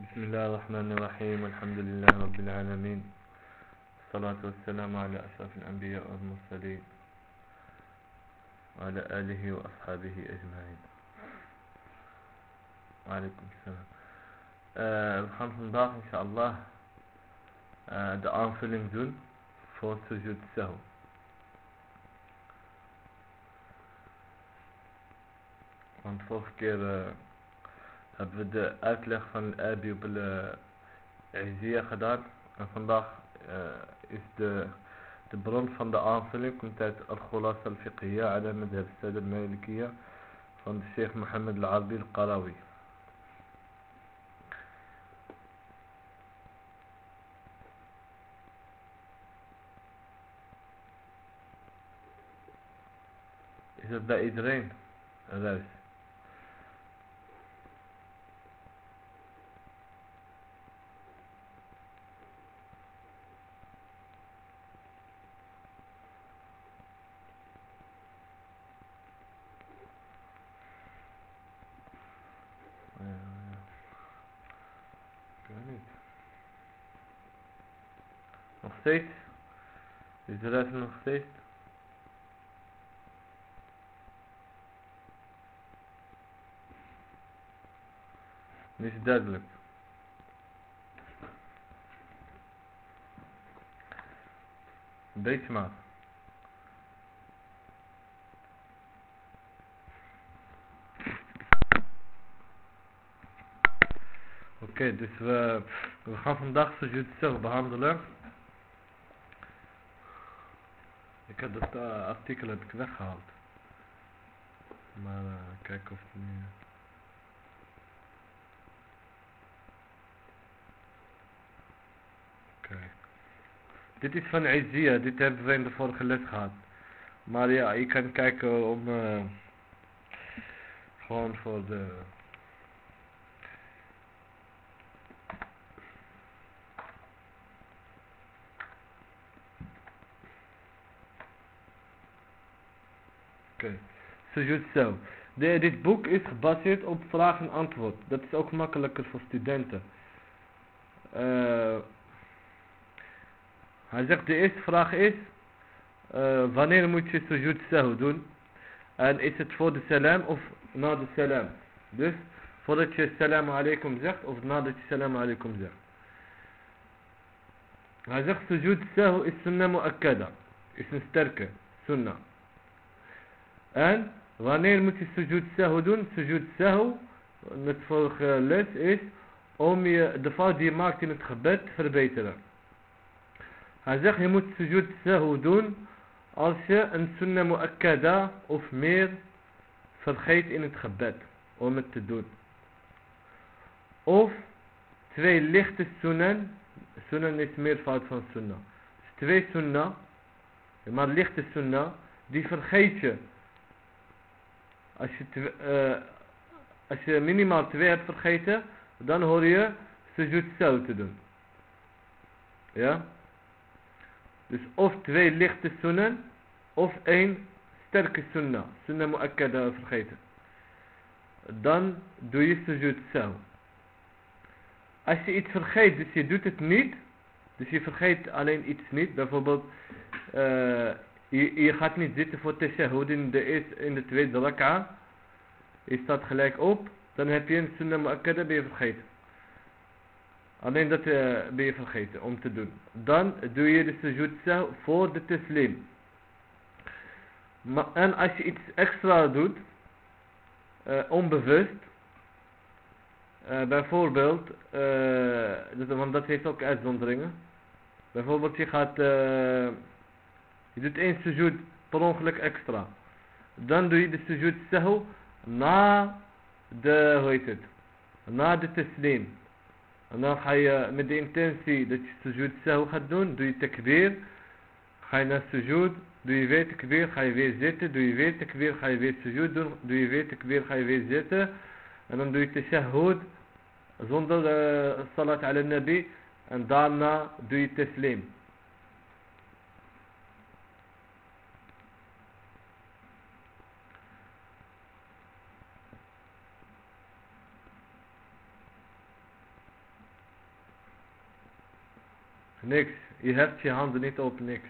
بسم الله الرحمن الرحيم والحمد لله رب العالمين الصلاة والسلام على أشرف الأنبياء والمرسلين وعلى آله وأصحابه أجمعين. وعليكم السلام. uh, we gaan vandaag inshallah uh, de aanvulling doen voor sujud sahu want vorige keer uh, hebben we de uitleg van Abi op de Izziya gedaan. En vandaag uh, is de, de bron van de aanvulling komt uit Al-Khulas al-Fiqhiyya ala madhab al-Malikiyya van de Sheikh Mohammed al-Arabi al-Qarawi. Is het bij iedereen? Ruis. Nog steeds? Rest nog steeds? Nu is duidelijk. Maar. Oké, dus we, we gaan vandaag Sujud zelf behandelen. Ik heb dat uh, artikel heb weggehaald. Maar uh, kijk of het nu... Dit is van Izziya, dit hebben we in de vorige les gehad. Maar ja, je kan kijken om... Uh, gewoon voor de... Sujud zo. Dit boek is gebaseerd op vraag en antwoord. Dat is ook makkelijker voor studenten. Uh, hij zegt de eerste vraag is. Uh, wanneer moet je sujud sahu doen? En is het voor de salam of na de salam? Dus voordat je salam alaikum zegt of nadat je salam alaikum zegt. Hij zegt sujud sahu is sunnah mu'akkada. Is een sterke sunnah. En wanneer moet je sujud sahu doen? Sujud sahu, met vorige les, is om je, de fout die je maakt in het gebed te verbeteren. Hij zegt je moet sujud sahu doen als je een sunnah mu'akkada of meer vergeet in het gebed om het te doen. Of twee lichte sunnen, sunnen is meervoud van sunnah. Dus twee sunnah, maar lichte sunnah, die vergeet je als je, uh, als je minimaal twee hebt vergeten, dan hoor je sujud sahu te doen. Ja? Dus of twee lichte sunnen, of één sterke sunnah. Sunnah mu'akkada vergeten. Dan doe je sujud sahu. Als je iets vergeet, dus je doet het niet. Dus je vergeet alleen iets niet. Bijvoorbeeld, uh, je, gaat niet zitten voor tashahud in de, eerste, in de tweede rak'a. Je staat gelijk op. Dan heb je een sunnah mu'akkada ben je vergeten. Alleen dat uh, ben je vergeten om te doen. Dan doe je de sujud voor de taslim. Maar, en als je iets extra doet. Uh, onbewust. Uh, bijvoorbeeld. Uh, want dat heeft ook uitzonderingen. Bijvoorbeeld je gaat... je doet één sujud per ongeluk extra. Dan doe je de sujud sahu na de, hoe heet het, na de taslim. En dan ga je met de intentie dat je sujud sahu gaat doen, doe je takbir, ga je naar sujud, doe je weer takbir, ga je weer zitten, doe je weer takbir, ga je weer sujud doen, doe je weer takbir, ga je weer zitten. En dan doe je tashahud zonder uh, salat ala nabi en daarna doe je taslim. Niks. Je heft je handen niet op niks.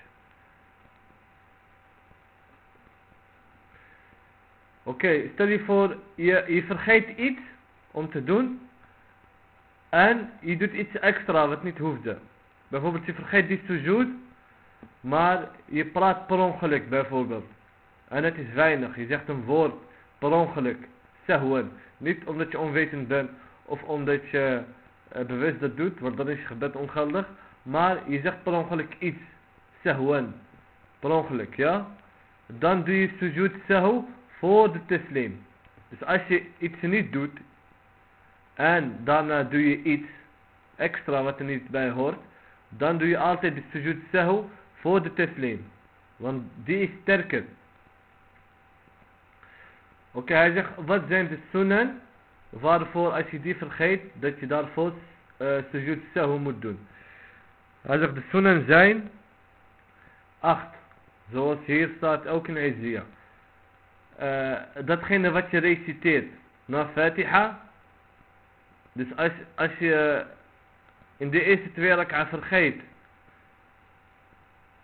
Oké, stel je voor, je, je vergeet iets om te doen. En je doet iets extra wat niet hoefde. Bijvoorbeeld je vergeet die sujud. Maar je praat per ongeluk bijvoorbeeld. En het is weinig. Je zegt een woord per ongeluk. Sahwan. Niet omdat je onwetend bent. Of omdat je uh, bewust dat doet. Want dan is je gebed ongeldig. Maar je zegt per ongeluk iets. Sahwan. Per ongeluk, ja. Dan doe je sujud sahu voor de teslim. Dus als je iets niet doet. En daarna doe je iets extra wat er niet bij hoort. Dan doe je altijd de sujud sahu voor de teslim. Want die is sterker. Oké, hij zegt, wat zijn de sunnen waarvoor als je die vergeet, dat je daarvoor uh, sujud moet doen. Hij zegt, de sunnen zijn acht. Zoals hier staat ook in Izziya. Uh, datgene wat je reciteert na Fatiha. Dus als, als je in de eerste twee rak'a vergeet.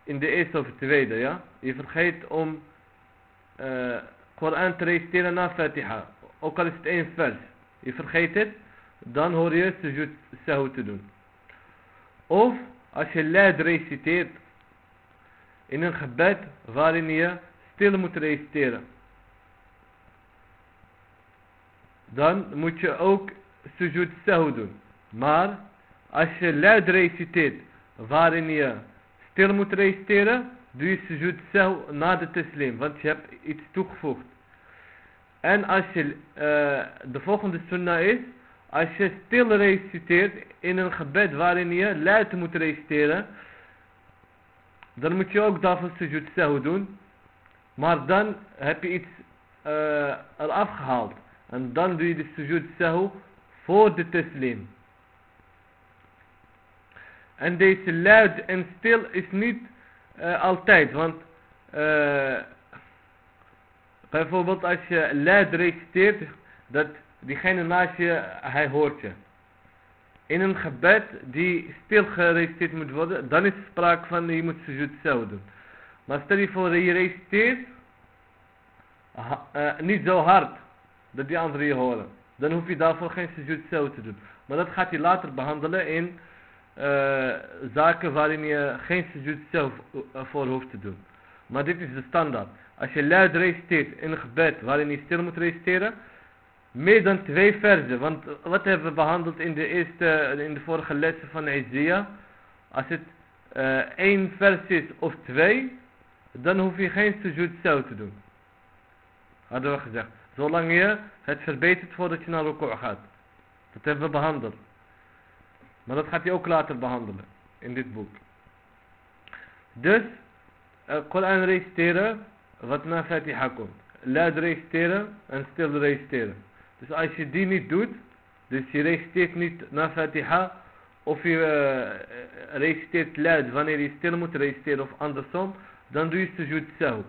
In de eerste of tweede, ja. Je vergeet om uh, Koran te reciteren na Fatiha. Ook al is het één vers. Je vergeet het. Dan hoor je sujud sahu te doen. Of als je luid reciteert. In een gebed waarin je stil moet reciteren. Dan moet je ook sujud sahu doen. Maar als je luid reciteert waarin je stil moet reciteren. Doe je sujud sahu na de teslim. Want je hebt iets toegevoegd. En als je, uh, de volgende sunnah is, als je stil reciteert in een gebed waarin je luid moet reciteren, dan moet je ook daarvoor sujud sahu doen. Maar dan heb je iets uh, eraf gehaald. En dan doe je de sujud sahu voor de teslim. En deze luid en stil is niet uh, altijd, want uh, Bijvoorbeeld als je luid reciteert, dat diegene naast je, hij hoort je. In een gebed die stil gereciteerd moet worden, dan is sprake van je moet sujud zo doen. Maar stel je voor je reciteert, uh, niet zo hard, dat die anderen je horen. Dan hoef je daarvoor geen sujud zo te doen. Maar dat gaat hij later behandelen in uh, zaken waarin je geen sujud zelf voor hoeft te doen. Maar dit is de standaard. Als je luid reciteert in een gebed waarin je stil moet reciteren. Meer dan twee versen. Want wat hebben we behandeld in de eerste, in de vorige lessen van Isaiah. Als het uh, één vers is of twee. Dan hoef je geen sujud zelf te doen. Hadden we gezegd. Zolang je het verbetert voordat je naar elkaar gaat. Dat hebben we behandeld. Maar dat gaat hij ook later behandelen. In dit boek. Dus. Uh, Koran reciteren wat na Fatiha komt. Luid reciteren en stil reciteren. Dus als je die niet doet, dus je reciteert niet na Fatiha, of je uh, reciteert luid wanneer je stil moet reciteren of andersom, dan doe je sujud sahu.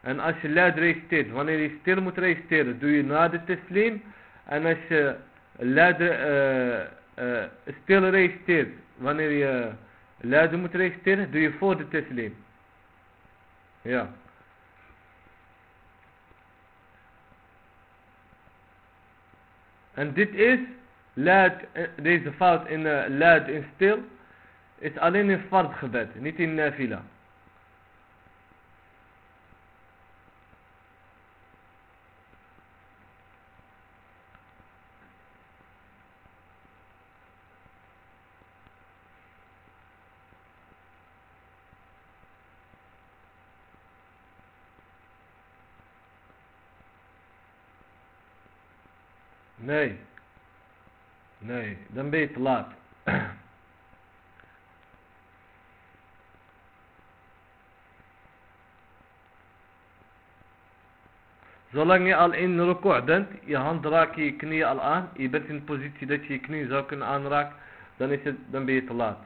En als je luid reciteert wanneer je stil moet reciteren, doe je na de teslim. En als je luid uh, stil reciteert wanneer je luid moet reciteren, doe je voor de teslim. Ja. En dit is, luid, deze fout in uh, luid en stil, is alleen in fard gebed, niet in nafila. Nee. Nee, dan ben je te laat. Zolang je al in record bent, je hand raakt je knie al aan, je bent in de positie dat je je knie zou kunnen aanraken, dan, is het, dan ben je te laat.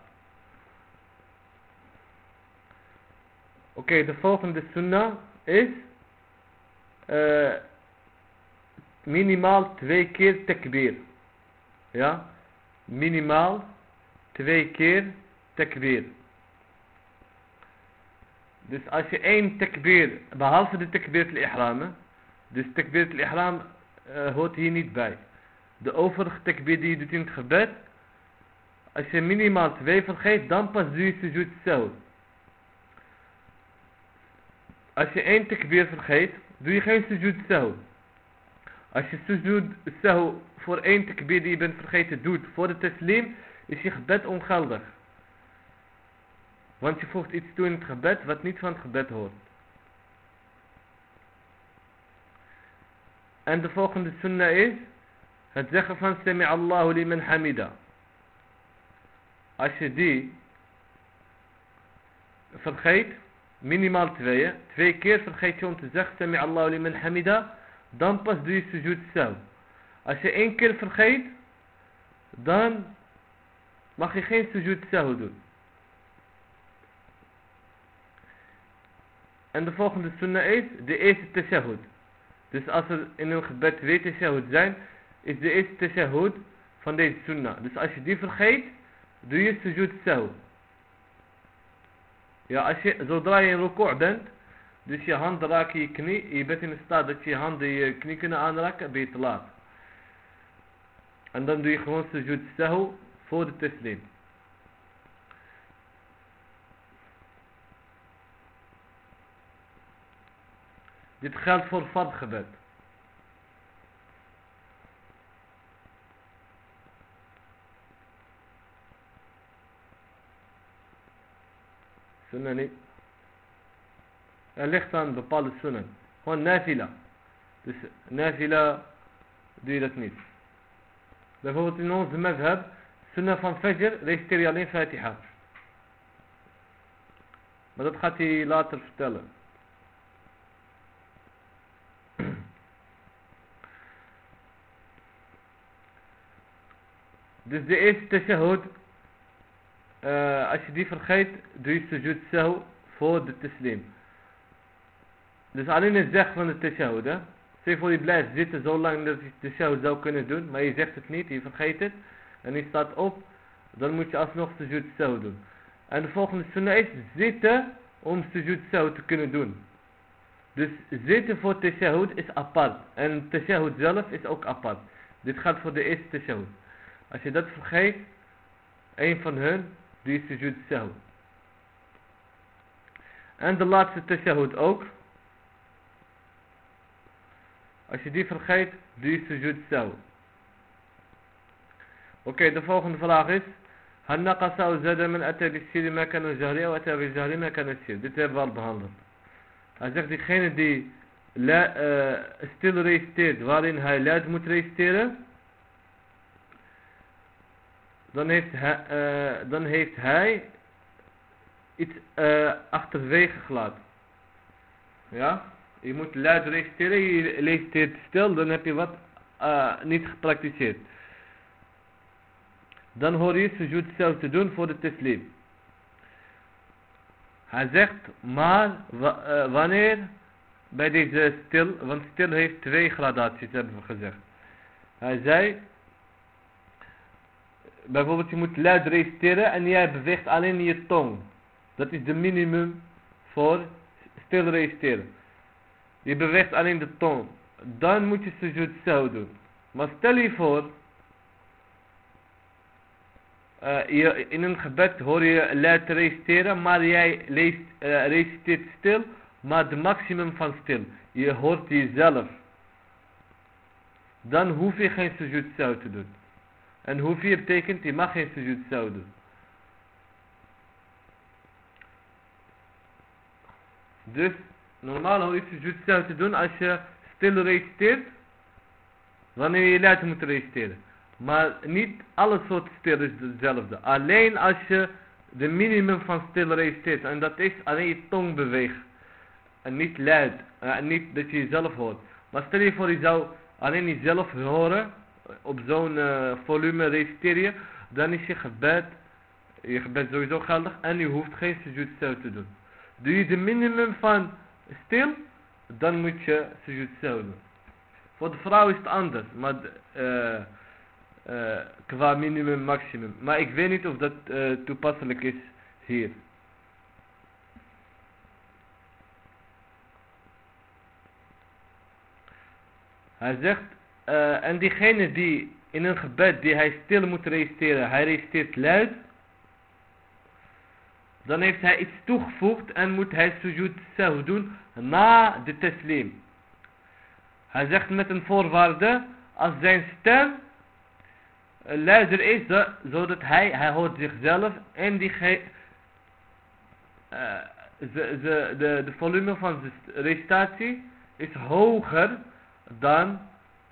Oké, de volgende sunnah is uh, minimaal twee keer takbir. Ja, minimaal twee keer takbir. Dus als je één takbir, behalve de takbir al-ihram, dus takbir al-ihram uh, hoort hier niet bij. De overige takbir die je doet in het gebed, als je minimaal twee vergeet, dan pas doe je sujud zo. Als je één takbir vergeet, doe je geen sujud zo. Als je sujud zo voor één takbir die je bent vergeten doet voor de teslim, is je gebed ongeldig. Want je voegt iets toe in het gebed wat niet van het gebed hoort. En de volgende sunnah is het zeggen van Sami Allahu liman hamida. Als je die vergeet, minimaal twee, twee keer vergeet je om te zeggen Sami Allahu liman hamida, dan pas doe je sujud zelf. Als je één keer vergeet, dan mag je geen sujud zelf doen. En de volgende sunnah is de eerste tashahud. Dus als er in een gebed twee tashahud zijn, is de eerste tashahud van deze sunnah. Dus als je die vergeet, doe je sujud sahu. Ja, als je, zodra je in record bent, dus je handen raken je knie, je bent in staat dat je handen je knie kunnen aanraken, ben je te laat. En dan doe je gewoon sujud sahu voor de teslim. Dit geldt voor fardgebed. Sunnah niet. الاختان بطال السنن. هون نافلة. نافلة ديلة نيس لفوت نونز مذهب سنة فان فجر ليشتري علين فاتحة ماذا تخطي لا ترفتال دز دي إيش تشهد آه، اش دي في الخيط دوي سجود سهو فود التسليم. Dus alleen het zeggen van de tashahud, hè. Zeg voor je blijft zitten zolang dat je de tashahud zou kunnen doen, maar je zegt het niet, je vergeet het. En je staat op, dan moet je alsnog sujud sahu doen. En de volgende sunnah is zitten om sujud sahu te kunnen doen. Dus zitten voor tashahud is apart. En tashahud zelf is ook apart. Dit gaat voor de eerste tashahud. Als je dat vergeet, een van hun, die is sujud sahu. En de laatste tashahud ook. Als je die vergeet, doe je sujud sahu. Oké, de volgende vraag is. هل نقص أو زاد من أتى بالسير ما كان الجهري أو أتى بالجهري ما كان السير dit hebben we al behandeld hij zegt diegene die la, uh, stil reciteert waarin hij luid moet reciteren dan heeft hij, uh, dan heeft hij iets uh, achterwege gelaten. Ja? je moet luid reciteren, je reciteert stil, dan heb je wat uh, niet gepraktiseerd. Dan hoor je sujud zelf te doen voor de teslim. Hij zegt, maar wanneer bij deze stil, want stil heeft twee gradaties hebben we gezegd. Hij zei, bijvoorbeeld je moet luid reciteren en jij beweegt alleen je tong. Dat is de minimum voor stil reciteren. Je beweegt alleen de tong. Dan moet je sujud zo doen. Maar stel je voor, je, in een gebed hoor je luid reciteren, maar jij leest, uh, reciteert stil, maar de maximum van stil. Je hoort jezelf. Dan hoef je geen sujud zo te doen. En hoeveel betekent, je mag geen sujud zou doen. Dus normaal je sujud zou te doen als je stil reciteert. Wanneer je luid moet reciteren. Maar niet alle soorten stil is hetzelfde. Alleen als je de minimum van stil reciteert. En dat is alleen je tong beweegt. En niet luid. En niet dat je jezelf hoort. Maar stel je voor je zou alleen jezelf horen op zo'n uh, volume reciteer je, dan is je gebed, je gebed sowieso geldig en je hoeft geen sujud te doen. Doe je de minimum van stil, dan moet je sujud zelf doen. Voor de vrouw is het anders, maar uh, uh, qua minimum maximum. Maar ik weet niet of dat uh, toepasselijk is hier. Hij zegt, en diegene die in een gebed die hij stil moet registreren, hij registreert luid, dan heeft hij iets toegevoegd en moet hij sujud zelf doen na de teslim. Hij zegt met een voorwaarde, als zijn stem luider is, zodat hij, hij hoort zichzelf en die ge, uh, de, de, volume van de recitatie is hoger dan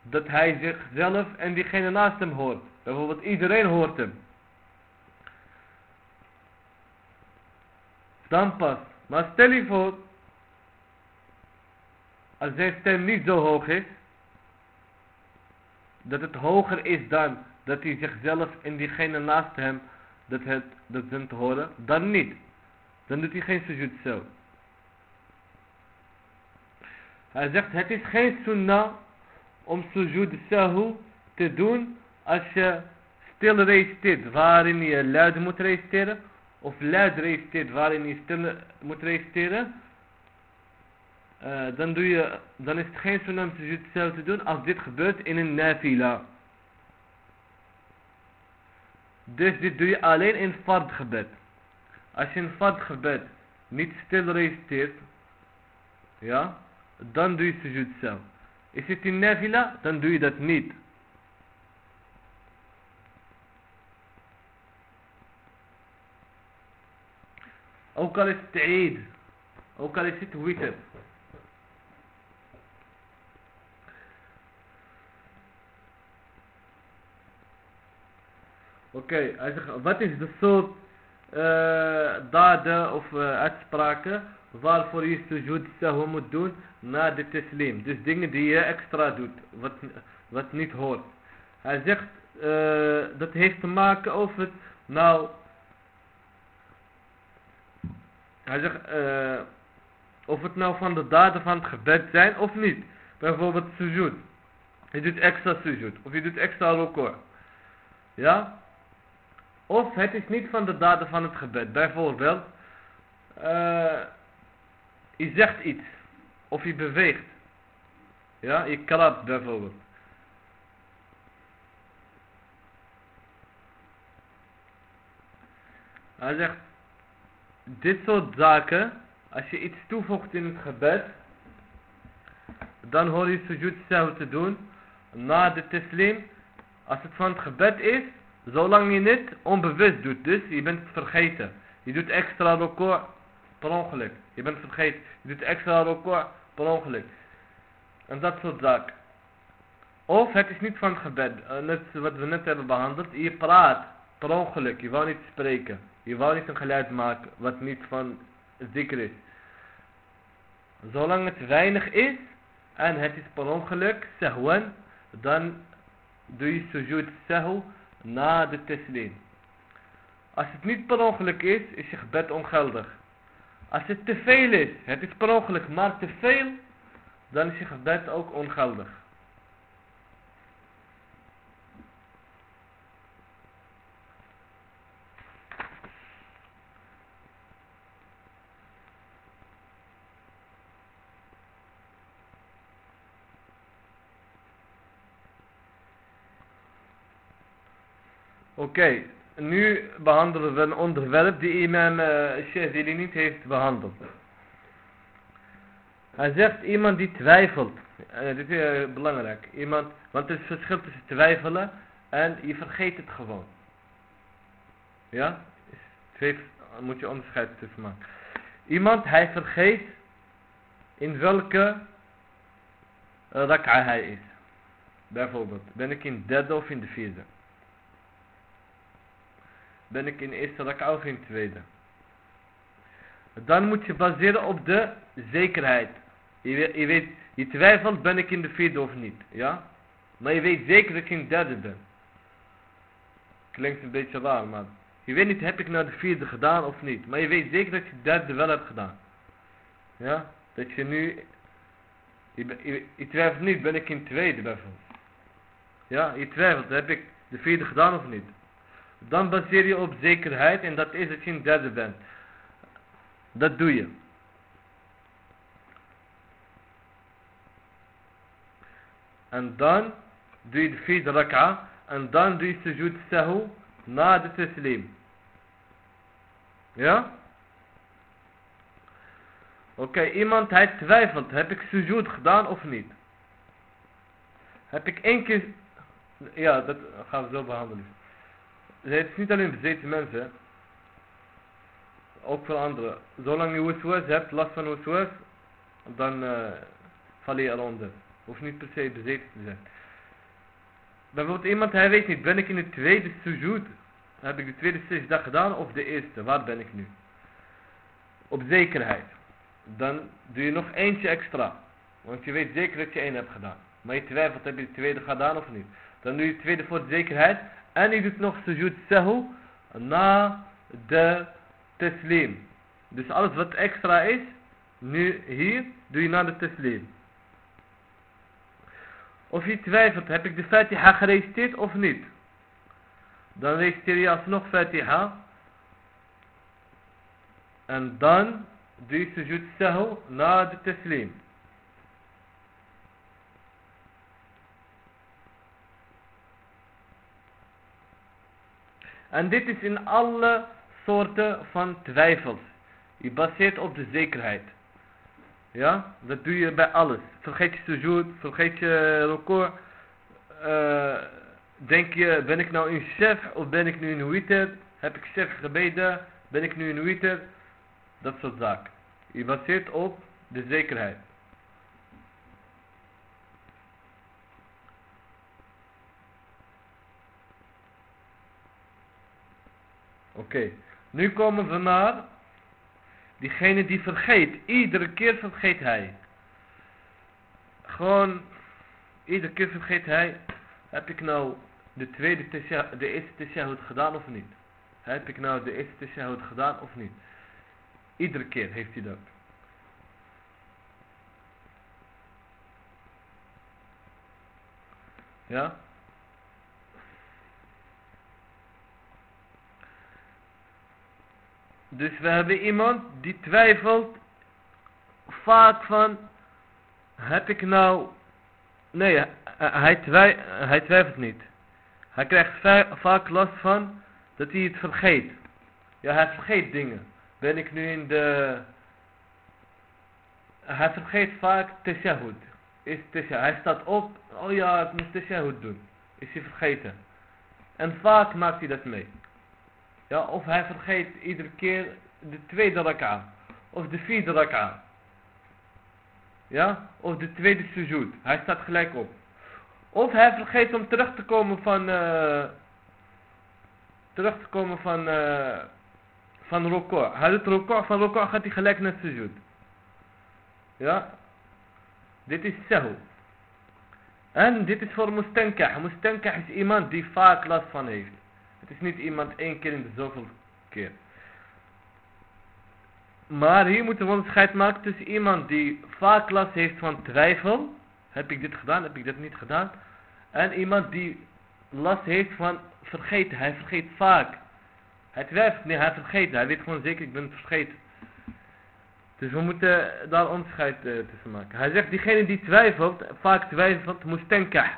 dat hij zichzelf en diegene naast hem hoort. Bijvoorbeeld iedereen hoort hem. Dan pas. Maar stel je voor, als zijn stem niet zo hoog is, dat het hoger is dan dat hij zichzelf en diegene naast hem dat, het, dat zijn te horen, dan niet. Dan doet hij geen sujud zo. Hij zegt, het is geen sunnah om sujud sahu te doen als je stil reciteert waarin je luid moet reciteren of luid reciteert waarin je stil moet reciteren uh, dan, doe je, dan is het geen sunnah om sujud te doen als dit gebeurt in een nafila. Dus dit doe je alleen in fard gebed. Als je in fard gebed niet stil reciteert, ja, dan doe je sujud sahu. Is het in nafila, dan doe je dat niet. Ook al is het Eid. Ook al is het witr. Oké, hij zegt, wat is de soort uh, daden of uh, uitspraken waarvoor je sujud sahwa moet doen na de teslim. Dus dingen die je extra doet, wat, wat niet hoort. Hij zegt, uh, dat heeft te maken of het nou... Hij zegt, uh, of het nou van de daden van het gebed zijn of niet. Bijvoorbeeld sujud. Je doet extra sujud. Of je doet extra rukor. Ja? Of het is niet van de daden van het gebed. Bijvoorbeeld... Uh, je zegt iets. Of je beweegt. Ja, je klapt bijvoorbeeld. Hij zegt, dit soort zaken, als je iets toevoegt in het gebed, dan hoor je sujud zelf te doen, na de teslim, als het van het gebed is, zolang je het onbewust doet, dus je bent vergeten. Je doet extra record per ongeluk. Je bent vergeten. Je doet extra record per ongeluk. En dat soort zaken. Of het is niet van het gebed. Net wat we net hebben behandeld. Je praat per ongeluk. Je wou niet spreken. Je wou niet een geluid maken wat niet van zeker is. Zolang het weinig is en het is per ongeluk, sahwan, dan doe je sujud sahu na de teslim. Als het niet per ongeluk is, is je gebed ongeldig. Als het te veel is, het is per ongeluk maar te veel, dan is je gebed ook ongeldig. Oké, nu behandelen we een onderwerp die imam uh, Shazili niet heeft behandeld. Hij zegt iemand die twijfelt. Uh, dit is uh, belangrijk. Iemand, want er is verschil tussen twijfelen en je vergeet het gewoon. Ja? Twee moet je onderscheid tussen maken. Iemand, hij vergeet in welke rak'a hij is. Bijvoorbeeld, ben ik in de derde of in de vierde? Ben ik in eerste rak'a of in de tweede. Dan moet je baseren op de zekerheid. Je je, weet, je twijfelt ben ik in de vierde of niet. Ja? Maar je weet zeker dat ik in de derde ben. Klinkt een beetje raar, maar je weet niet heb ik nou de vierde gedaan of niet. Maar je weet zeker dat je de derde wel hebt gedaan. Ja? Dat je nu... Je, je, twijfelt niet, ben ik in de tweede bijvoorbeeld. Ja, je twijfelt, heb ik de vierde gedaan of niet? Dan baseer je op zekerheid en dat is dat je een derde bent. Dat doe je. En dan doe je de vierde rak'a en dan doe je sujud sahu na de taslim. Ja? Oké, iemand hij twijfelt, heb ik sujud gedaan of niet? Heb ik één keer... Ja, dat gaan we zo behandelen. Het is niet alleen bezeten mensen. Ook veel anderen. Zolang je waswas hebt, last van waswas, dan uh, val je eronder. Hoeft niet per se bezeten te zijn. Bijvoorbeeld iemand, hij weet niet, ben ik in de tweede sujud? Heb ik de tweede sujud gedaan of de eerste? Waar ben ik nu? Op zekerheid. Dan doe je nog eentje extra. Want je weet zeker dat je één hebt gedaan. Maar je twijfelt, heb je de tweede gedaan of niet? Dan doe je de tweede voor de zekerheid. En je doet nog sujud sahu na de teslim. Dus alles wat extra is, nu hier, doe je na de teslim. Of je twijfelt, heb ik de Fatiha gereciteerd of niet? Dan reciteer je alsnog Fatiha. En dan doe je sujud sahu na de teslim. En dit is in alle soorten van twijfels. Je baseert op de zekerheid. Ja, dat doe je bij alles. Vergeet je sujud, vergeet je record. Uh, denk je, ben ik nou in chef of ben ik nu in wither? Heb ik chef gebeden? Ben ik nu in wither? Dat soort zaken. Je baseert op de zekerheid. Oké, nu komen we naar diegene die vergeet. Iedere keer vergeet hij. Gewoon, iedere keer vergeet hij. Heb ik nou de tweede de eerste tashahud gedaan of niet? Heb ik nou de eerste tashahud gedaan of niet? Iedere keer heeft hij dat. Ja? Dus we hebben iemand die twijfelt vaak van, heb ik nou, nee, hij, twij, hij twijfelt niet. Hij krijgt vaak last van dat hij het vergeet. Ja, hij vergeet dingen. Ben ik nu in de, hij vergeet vaak teshahud. Is teshahud. Hij staat op, oh ja, ik moet teshahud doen. Is hij vergeten. En vaak maakt hij dat mee. Ja, of hij vergeet iedere keer de tweede rak'a. Of de vierde rak'a. Ja, of de tweede sujud. Hij staat gelijk op. Of hij vergeet om terug te komen van... Uh, terug te komen van... Uh, van. Hij doet record. Van record gaat hij gelijk naar sujud. Ja. Dit is sahu. En dit is voor mustankah. Mustankah is iemand die vaak last van heeft. Het is niet iemand één keer in de zoveel keer. Maar hier moeten we onderscheid maken tussen iemand die vaak last heeft van twijfel. Heb ik dit gedaan, heb ik dit niet gedaan. En iemand die last heeft van vergeten. Hij vergeet vaak. Hij twijfelt, nee hij vergeet. Hij weet gewoon zeker ik ben het vergeten. Dus we moeten daar onderscheid uh, tussen maken. Hij zegt diegene die twijfelt, vaak twijfelt, moest denken.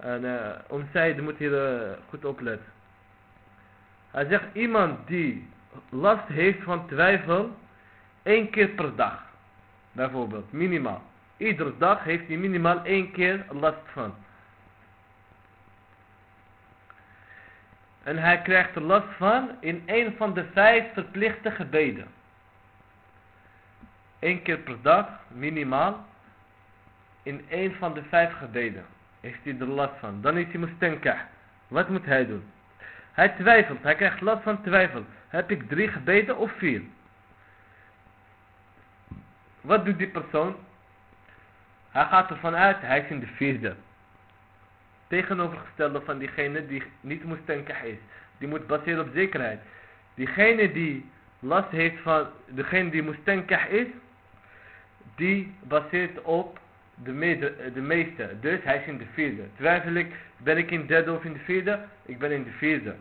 En uh, om zijde moet hier goed opletten. Hij zegt iemand die last heeft van twijfel één keer per dag. Bijvoorbeeld, minimaal. Iedere dag heeft hij minimaal één keer last van. En hij krijgt er last van in een van de vijf verplichte gebeden. Eén keer per dag, minimaal, in een van de vijf gebeden heeft hij er last van. Dan is hij mustankah. Wat moet hij doen? Hij twijfelt. Hij krijgt last van twijfel. Heb ik drie gebeden of vier? Wat doet die persoon? Hij gaat ervan uit, hij is in de vierde. Tegenovergestelde van diegene die niet mustankah is. Die moet baseren op zekerheid. Diegene die last heeft van, degene die mustankah is, die baseert op de, meeste, de meeste. Dus hij is in de vierde. Twijfel ik, ben ik in de derde of in de vierde? Ik ben in de vierde.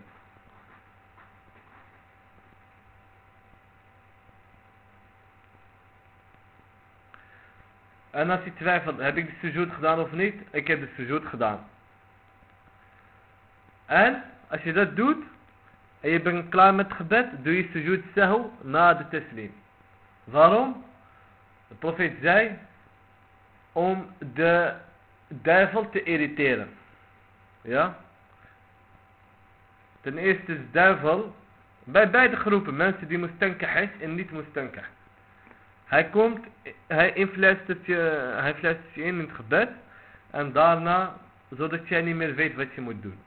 En als je twijfelt, heb ik de sujud gedaan of niet? Ik heb de sujud gedaan. En als je dat doet en je bent klaar met het gebed, doe je sujud sahu na de teslim. Waarom? De profeet zei om de duivel te irriteren. Ja? Ten eerste is duivel bij beide groepen, mensen die mustankah is en niet mustankah. Hij komt, hij influistert je, hij fluistert je in het gebed en daarna, zodat jij niet meer weet wat je moet doen.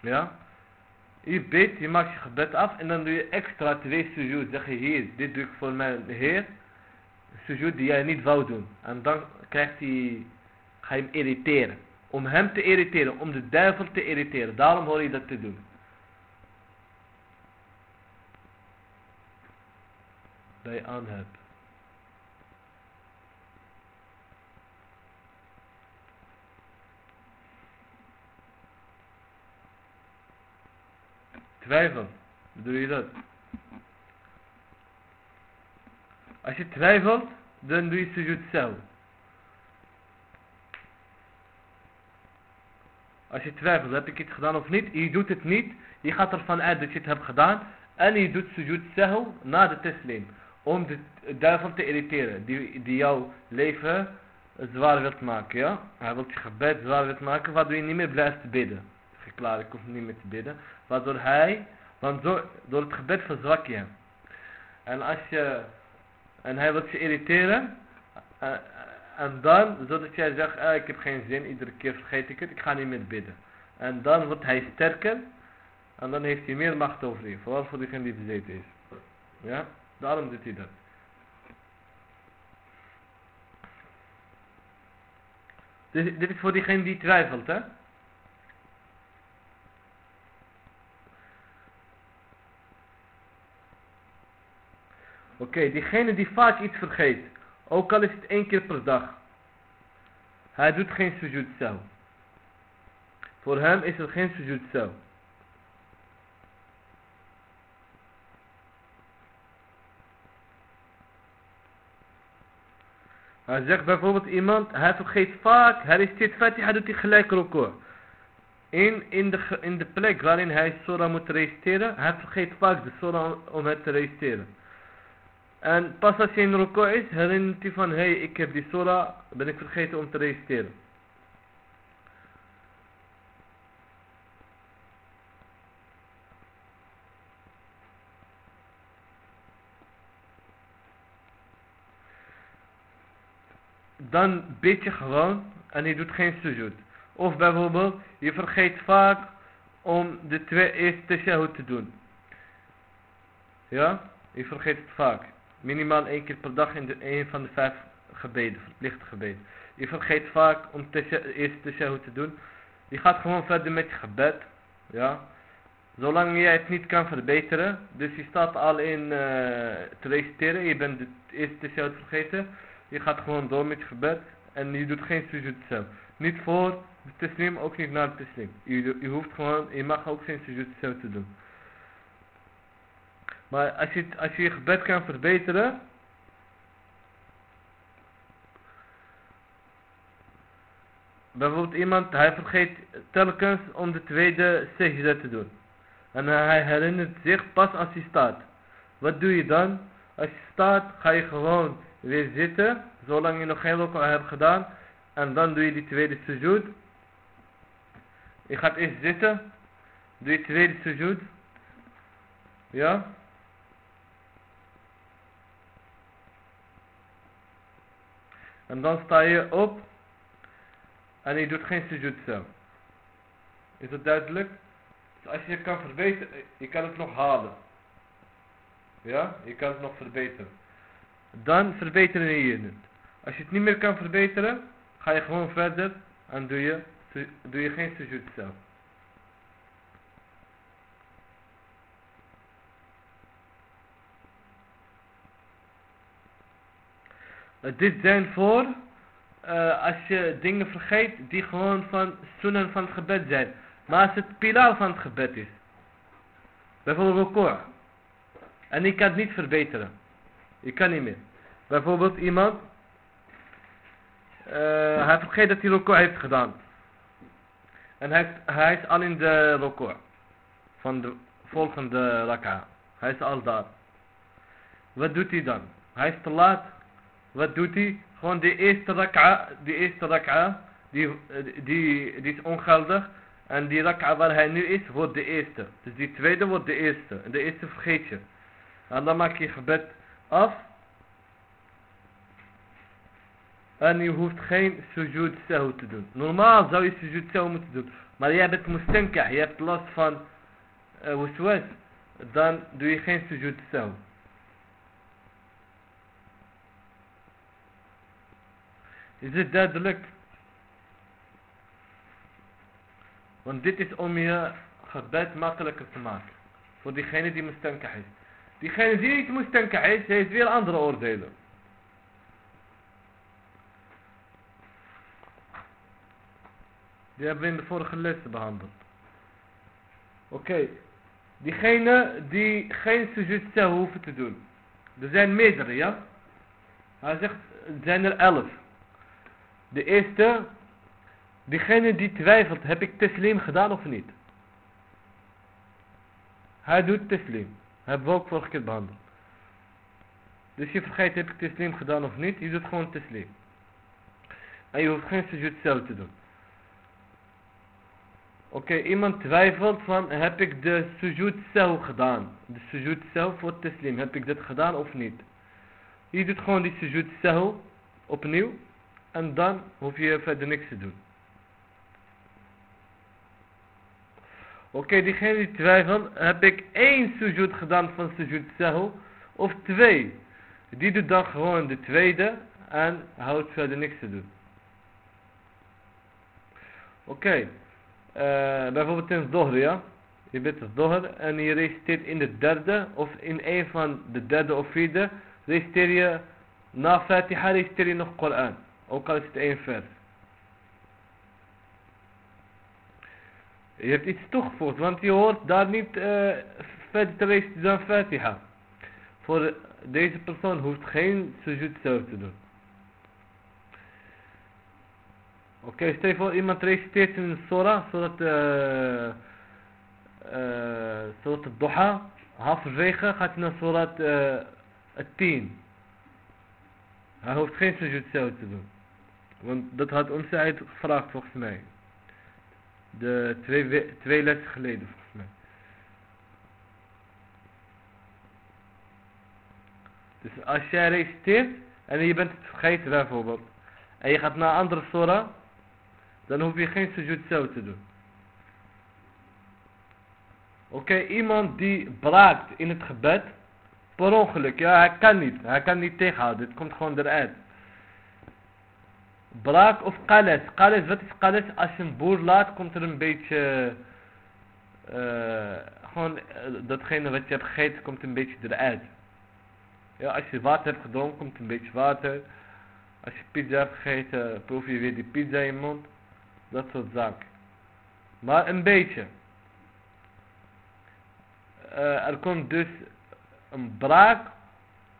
Ja? Je bidt, je maakt je gebed af en dan doe je extra twee sujud. Zeg je hier, dit doe ik voor mijn Heer. Sujud die jij niet wou doen. En dan krijgt hij, ga je hem irriteren. Om hem te irriteren, om de duivel te irriteren. Daarom hoor je dat te doen. Bij aanheb. Twijfel. Hoe doe je dat? Als je twijfelt, dan doe je sujud zelf. Als je twijfelt, heb ik iets gedaan of niet? Je doet het niet. Je gaat ervan uit dat je het hebt gedaan. En je doet sujud zelf na de teslim. Om de duivel te irriteren. Die, die jouw leven zwaar wilt maken. Ja? Hij wil je gebed zwaar wilt maken. Waardoor je niet meer blijft bidden. Klaar, ik hoef niet meer te bidden. Waardoor hij, want door, door het gebed verzwak je. En als je, en hij wil je irriteren. Uh, en dan, zodat jij zegt, ah, ik heb geen zin, iedere keer vergeet ik het, ik ga niet meer bidden. En dan wordt hij sterker. En dan heeft hij meer macht over je. Vooral voor diegene die bezeten is. Ja, daarom doet hij dat. Dit, dit is voor diegene die twijfelt, hè. Oké, diegene die vaak iets vergeet. Ook al is het één keer per dag. Hij doet geen sujud zelf. Voor hem is er geen sujud zelf. Hij zegt bijvoorbeeld iemand, hij vergeet vaak, hij reciteert Fatiha, doet hij gelijk record. In, in, de, in de plek waarin hij Surah moet reciteren, hij vergeet vaak de Surah om het te reciteren. En pas als je in ruku is, herinnert hij van, hé, hey, ik heb die surah, ben ik vergeten om te registreren. Dan bid je gewoon en je doet geen sujud. Of bijvoorbeeld, je vergeet vaak om de twee eerste tashahud te doen. Ja, je vergeet het vaak. Minimaal één keer per dag in de, een van de vijf gebeden, verplichte gebeden. Je vergeet vaak om te, eerst de te doen. Je gaat gewoon verder met je gebed. Ja. Zolang jij het niet kan verbeteren. Dus je staat al in uh, te reciteren. Je bent de eerste te vergeten. Je gaat gewoon door met je gebed. En je doet geen sujud zelf. Niet voor de teslim, ook niet na de teslim. Je, je hoeft gewoon, je mag ook geen sujud zelf te doen. Maar als je, als je je gebed kan verbeteren. Bijvoorbeeld iemand, hij vergeet telkens om de tweede sejda te doen. En hij herinnert zich pas als hij staat. Wat doe je dan? Als je staat, ga je gewoon weer zitten. Zolang je nog geen lokal hebt gedaan. En dan doe je die tweede sujud. Je gaat eerst zitten. Doe je tweede sujud. Ja. En dan sta je op. En je doet geen sujud zelf. Is dat duidelijk? Dus als je het kan verbeteren, je kan het nog halen. Ja, je kan het nog verbeteren. Dan verbeteren je het. Als je het niet meer kan verbeteren, ga je gewoon verder en doe je, doe je geen sujud zelf. Dit zijn voor eh, als je dingen vergeet die gewoon van sunnen van het gebed zijn. Maar als het pilaar van het gebed is. Bijvoorbeeld record. En ik kan het niet verbeteren. Ik kan niet meer. Bijvoorbeeld iemand. Uh, hij vergeet dat hij record heeft gedaan. En hij, hij is al in de record. Van de volgende raka. Hij is al daar. Wat doet hij dan? Hij is te laat. Wat doet hij? Gewoon de eerste rak'a, die eerste rak'a, die, die, is ongeldig. En die rak'a waar hij nu is, wordt de eerste. Dus die tweede wordt de eerste. En de eerste vergeet je. En dan maak je gebed af. En je hoeft geen sujud sahu te doen. Normaal zou je sujud sahu moeten doen. Maar jij bent mustanka, je hebt last van uh, waswas. Dan doe je geen sujud sahu. Is dit duidelijk? Want dit is om je gebed makkelijker te maken. Voor diegene die mustankah is. Diegene die niet mustankah is, heeft weer andere oordelen. Die hebben we in de vorige lessen behandeld. Oké. Diegene die geen sujud hoeven te doen. Er zijn meerdere, ja? Hij zegt, er zijn er elf. De eerste, diegene die twijfelt, heb ik teslim gedaan of niet? Hij doet teslim. Hebben we ook vorige keer behandeld. Dus je vergeet, heb ik teslim gedaan of niet? Je doet gewoon teslim. En je hoeft geen sujud zelf te doen. Oké, iemand twijfelt van, heb ik de sujud zelf gedaan? De sujud zelf voor teslim, heb ik dat gedaan of niet? Je doet gewoon die sujud zelf opnieuw. En dan hoef je verder niks te doen. Oké, diegene die twijfelt, heb ik één sujud gedaan van sujud sahu of twee? Die doet dan gewoon de tweede en houdt verder niks te doen. Oké, okay. uh, bijvoorbeeld in Zohr, ja. Je bent Zohr en je reciteert in de derde of in een van de derde of vierde, reciteer je na Fatiha reciteer je nog Koran. Ook al is het één vers. Je hebt iets toegevoegd, want je hoort daar niet uh, verder te lezen dan Fatiha. Voor deze persoon hoeft geen sujud zelf te doen. Oké, okay, stel voor iemand reciteert een surah, zodat uh, uh, zodat het duha, halverwege gaat hij naar surat uh, het 10. Hij hoeft geen sujud zelf te doen. Want dat had ons uit gevraagd volgens mij. De twee, twee lessen geleden volgens mij. Dus als jij reciteert en je bent het vergeten bijvoorbeeld. En je gaat naar een andere surah. Dan hoef je geen sujud zo te doen. Oké, iemand die braakt in het gebed. Per ongeluk, ja hij kan niet. Hij kan niet tegenhouden. Het komt gewoon eruit. Braak of qalas. Qalas, wat is qalas? Als je een boer laat, komt er een beetje... Uh, gewoon, uh, datgene wat je hebt gegeten, komt een beetje eruit. Ja, als je water hebt gedronken, komt een beetje water. Als je pizza hebt gegeten, proef je weer die pizza in je mond. Dat soort zaken. Maar een beetje. Uh, er komt dus een braak.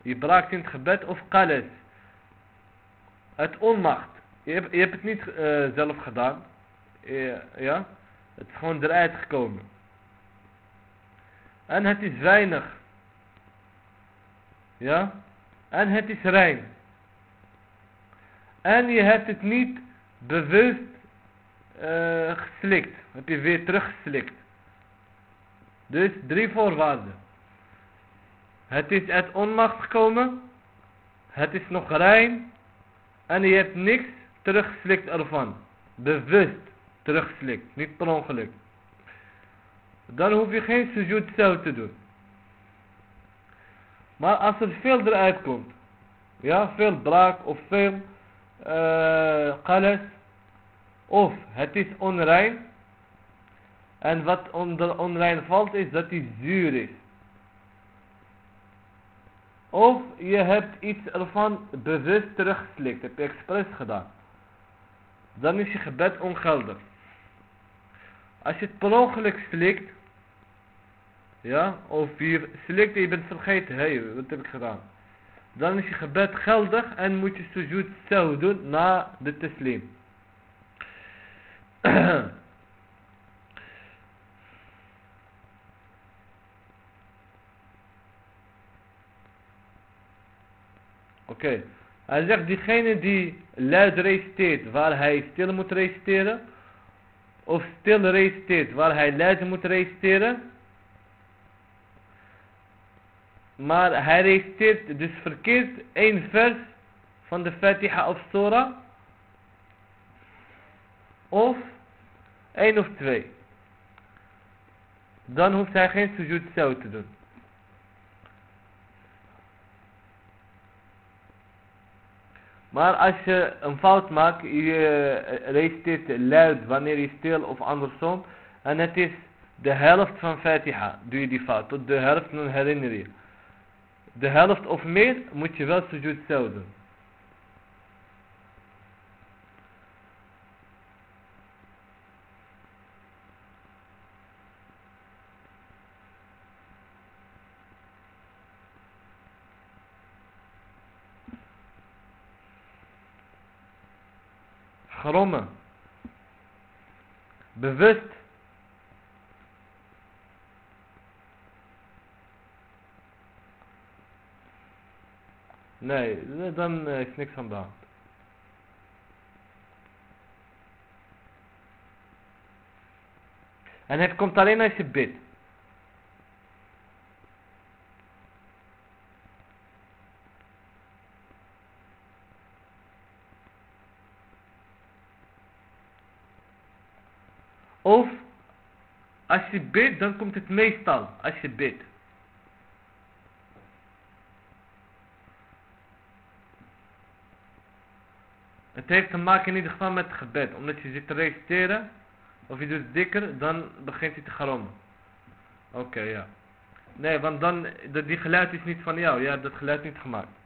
Je braakt in het gebed of qalas. Het onmacht. Je hebt, het niet uh, zelf gedaan. Uh, ja. Het is gewoon eruit gekomen. En het is weinig. Ja. En het is rein. En je hebt het niet bewust uh, geslikt. Heb je weer teruggeslikt. Dus drie voorwaarden. Het is uit onmacht gekomen. Het is nog rein. En je hebt niks terugslikt ervan. Bewust terugslikt, niet per ongeluk. Dan hoef je geen sujud zelf te doen. Maar als er veel eruit komt, ja, veel braak of veel uh, of het is onrein, en wat onder onrein valt is dat hij zuur is. Of je hebt iets ervan bewust teruggeslikt, heb je expres gedaan. Dan is je gebed ongeldig. Als je het per ongeluk slikt, ja, of je slikt en je bent vergeten, hé, hey, wat heb ik gedaan? Dan is je gebed geldig en moet je sujud zo doen na de teslim. Oké. Hij zegt, diegene die luid reciteert waar hij stil moet reciteren, of stil reciteert waar hij luid moet reciteren, maar hij reciteert dus verkeerd één vers van de Fatiha of Surah, of één of twee. Dan hoeft hij geen sujud zo te doen. Maar als je een fout maakt, je eh, reciteert luid wanneer je stil of andersom. En het is de helft van Fatiha, doe je die fout. Tot de helft, dan herinner je. De helft of meer moet je wel sujud zo doen. Bewust. Nee, dan is niks aan de hand. En het komt alleen als je bidt. Of als je bidt, dan komt het meestal als je bidt. Het heeft te maken in ieder geval met het gebed. Omdat je zit te reciteren, of je doet dikker, dan begint hij te grommen. Oké, ja. Nee, want dan, die geluid is niet van jou. Je hebt dat geluid niet gemaakt.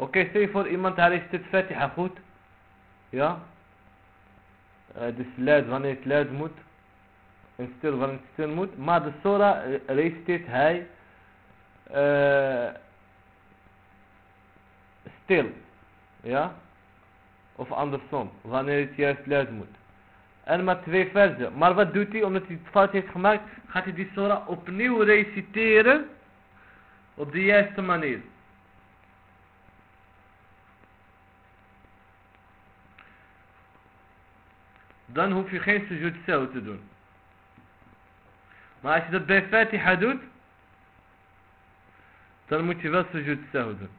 Oké, stel voor iemand, hij is dit Fatiha goed. Ja. Uh, dus luid wanneer het luid moet. En stil wanneer het stil moet. Maar de Sora uh, reciteert hij uh, stil. Ja. Of andersom. Wanneer het juist luid moet. En maar twee versen. Maar wat doet hij? Omdat hij het fout heeft gemaakt. Gaat hij die Sora opnieuw reciteren. Op de juiste manier. Dan hoef je geen sujud zo te doen. Maar als je dat bij Fatiha doet, dan moet je wel sujud zo doen.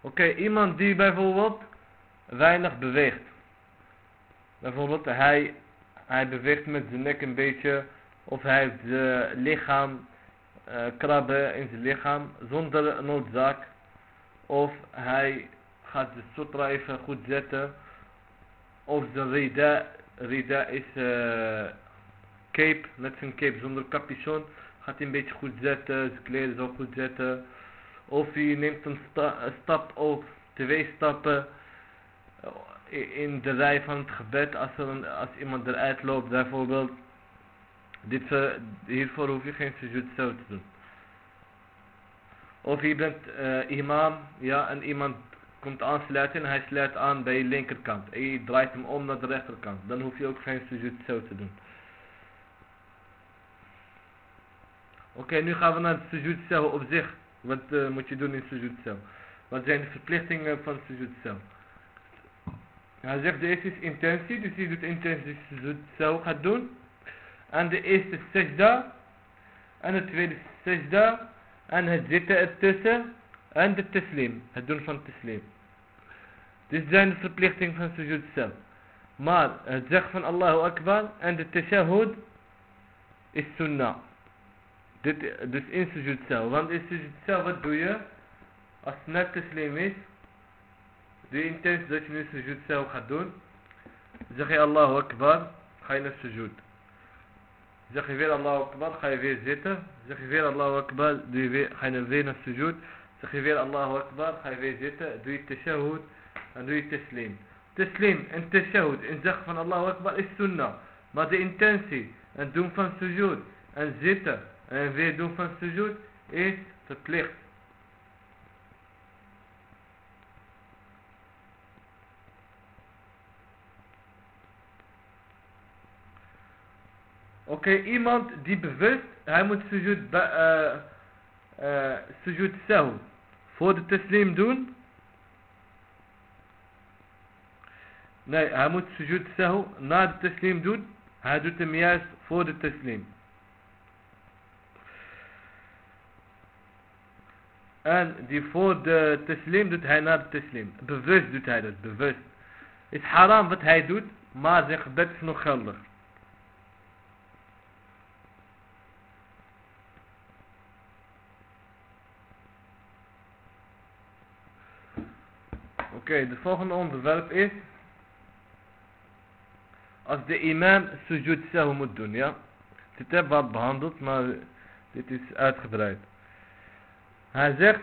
Oké, iemand die bijvoorbeeld weinig beweegt. Bijvoorbeeld hij, hij beweegt met zijn nek een beetje. Of hij heeft lichaam krabben in zijn lichaam zonder noodzaak. Of hij gaat de sutra even goed zetten. Of zijn rida, rida is uh, cape, met zijn cape zonder capuchon. Gaat hij een beetje goed zetten, zijn kleren zo goed zetten. Of hij neemt een, sta, een stap of twee stappen eh, in de rij van het gebed als, een, als iemand eruit loopt bijvoorbeeld. Dit, uh, hiervoor hoef je geen sujud zo te doen. Of je bent uh, imam, ja, en iemand komt aansluiten en hij sluit aan bij je linkerkant. En je draait hem om naar de rechterkant. Dan hoef je ook geen sujud zo te doen. Oké, nu gaan we naar het sujud zo op zich. Wat uh, moet je doen in sujud zo? Wat zijn de verplichtingen van sujud zo? Hij zegt de eerste is intentie, dus je doet intentie sujud zo gaat doen. عند إيس السجدة؟ عند تفيد السجدة؟ عند هزيت التاسع عند التسليم. هدون فان التسليم. تزين في البليختين فان سجود السم مال هزيخ فان الله أكبر عند التشاهد السنة ديس إن سجود سهو غامد إن سجود سهو بدوية أثناء تسليميس دي إنتنس دوش من سجود سهو خدون. زخي الله أكبر خاين السجود. Zeg je weer Allahu Akbar, ga je weer zitten. Zeg je weer Allahu Akbar, doe je weer, ga je weer naar sujud. Zeg je weer Allahu Akbar, ga je weer zitten. Doe je tashahud en doe je taslim. Taslim en tashahud en zeg van Allahu Akbar is sunnah. Maar de intentie en doen van sujud en zitten en weer doen van sujud is verplicht. Oké, okay, iemand die bewust, hij moet sujud, uh, sujud voor de taslim doen. Nee, hij moet sujud sahu na de taslim doen. Hij doet hem juist voor de taslim. En die voor de taslim doet hij na de taslim. Bewust doet hij dat, bewust. Het is haram wat hij doet, maar zijn gebed is nog geldig. Oké, de volgende onderwerp is als de imam sujud sahu moet doen, ja. Dit hebben we al behandeld, maar dit is uitgebreid. Hij zegt,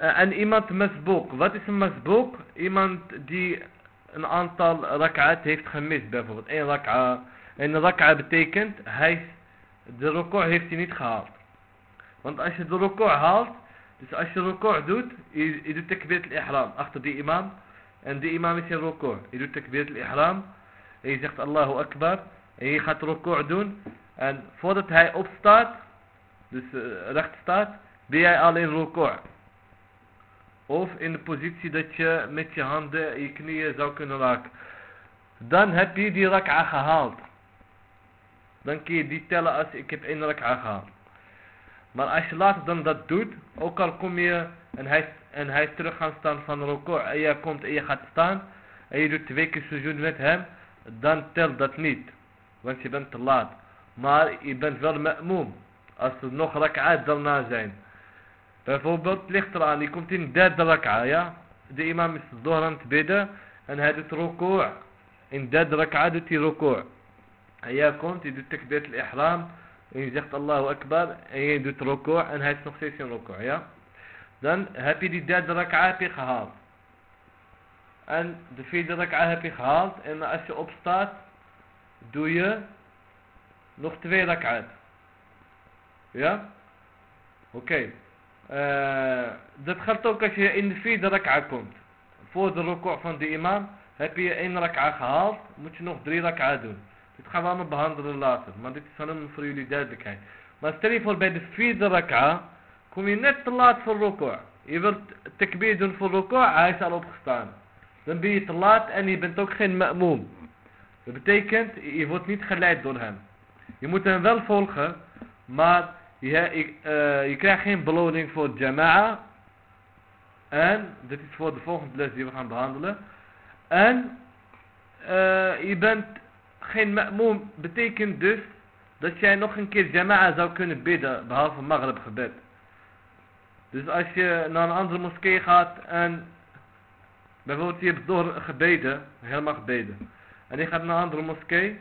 uh, en iemand masboek. Wat is een masboek? Iemand die een aantal rak'at heeft gemist, bijvoorbeeld. één rak'a. En een rak'a betekent, hij, de record heeft hij niet gehaald. Want als je de record haalt, dus als je record doet, je, je doet takbir al-ihram achter die imam. En die imam is je record. Je doet takbir al-ihram. En je zegt Allahu Akbar. En je gaat record doen. En voordat hij opstaat, dus uh, recht staat, ben jij al in record. Of in de positie dat je met je handen je knieën zou kunnen raken. Dan heb je die rak'a gehaald. Dan kun je die tellen als ik heb één rak'a gehaald. Maar als je later dan dat doet, ook al kom je en hij, en hij is terug gaan staan van record en je komt en je gaat staan en je doet twee keer sujud met hem, dan telt dat niet. Want je bent te laat. Maar je bent wel ma'moom. Als er nog rak'aat daarna zijn. Bijvoorbeeld ligt eraan, je komt in de derde rak'a, ja. De imam is door aan het bidden en hij doet record. In de derde rak'a doet hij record. En jij komt, je doet takbir al-ihram. En je zegt Allahu Akbar en je doet record en hij is nog steeds in record, ja. Dan heb je die derde rak'a gehaald. En de vierde rak'a heb je gehaald. En als je opstaat, doe je nog twee rak'at. Ja? Oké. Uh, dat geldt ook als je in de vierde rak'a komt. Voor de record van de imam heb je één rak'a gehaald. Moet je nog drie rak'a doen. Dit gaan we allemaal behandelen later. Maar dit is alleen voor jullie duidelijkheid. Maar stel je voor bij de vierde rak'a. Kom je net te laat voor record. Je wilt takbir doen voor record. Hij is al opgestaan dan ben je te laat en je bent ook geen ma'moom. Dat betekent, je wordt niet geleid door hem. Je moet hem wel volgen, maar je, uh, je krijgt geen beloning voor jama'a. En, dit is voor de volgende les die we gaan behandelen. En, uh, je bent geen ma'moom, betekent dus dat jij nog een keer jama'a zou kunnen bidden, behalve maghrib gebed. Dus als je naar een andere moskee gaat en Bijvoorbeeld, je hebt door gebeden, helemaal gebeden. En je gaat naar een andere moskee.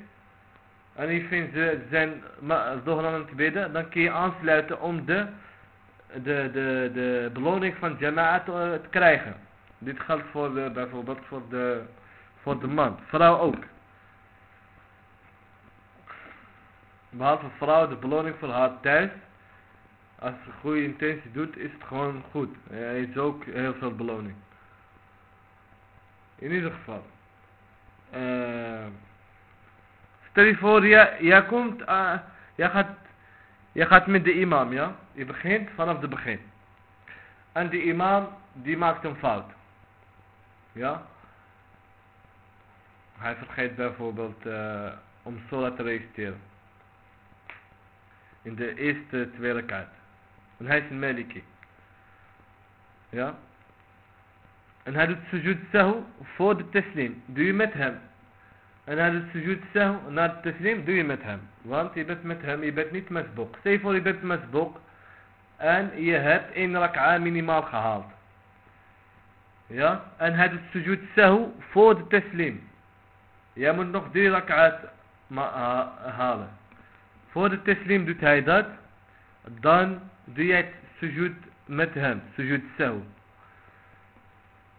En je vindt ze zijn door aan het bidden. Dan kun je aansluiten om de, de, de, de beloning van jamaat te, te, krijgen. Dit geldt voor bijvoorbeeld voor de, voor de man. Vrouw ook. Behalve vrouw, de beloning voor haar thuis. Als ze goede intentie doet, is het gewoon goed. Er is ook heel veel beloning. In ieder geval. Uh, stel je voor, jij komt, uh, jij, gaat, jij gaat met de imam, ja? Je begint vanaf het begin. En die imam, die maakt een fout. Ja? Hij vergeet bijvoorbeeld uh, om sola te registreren. In de eerste twee rakat. En hij is een Maliki. Ja? En hij doet sujud sahu voor de taslim. Doe je met hem. En hij doet sujud sahu na de taslim. Doe je met hem. Want je bent met hem. Je bent niet masboek. Stel voor je bent masboek. En je hebt één rak'a minimaal gehaald. Ja. En hij doet sujud sahu voor de taslim. Jij moet nog drie rak'aat halen. Voor de teslim doet hij dat. Dan doe jij het sujud met hem. Sujud zo.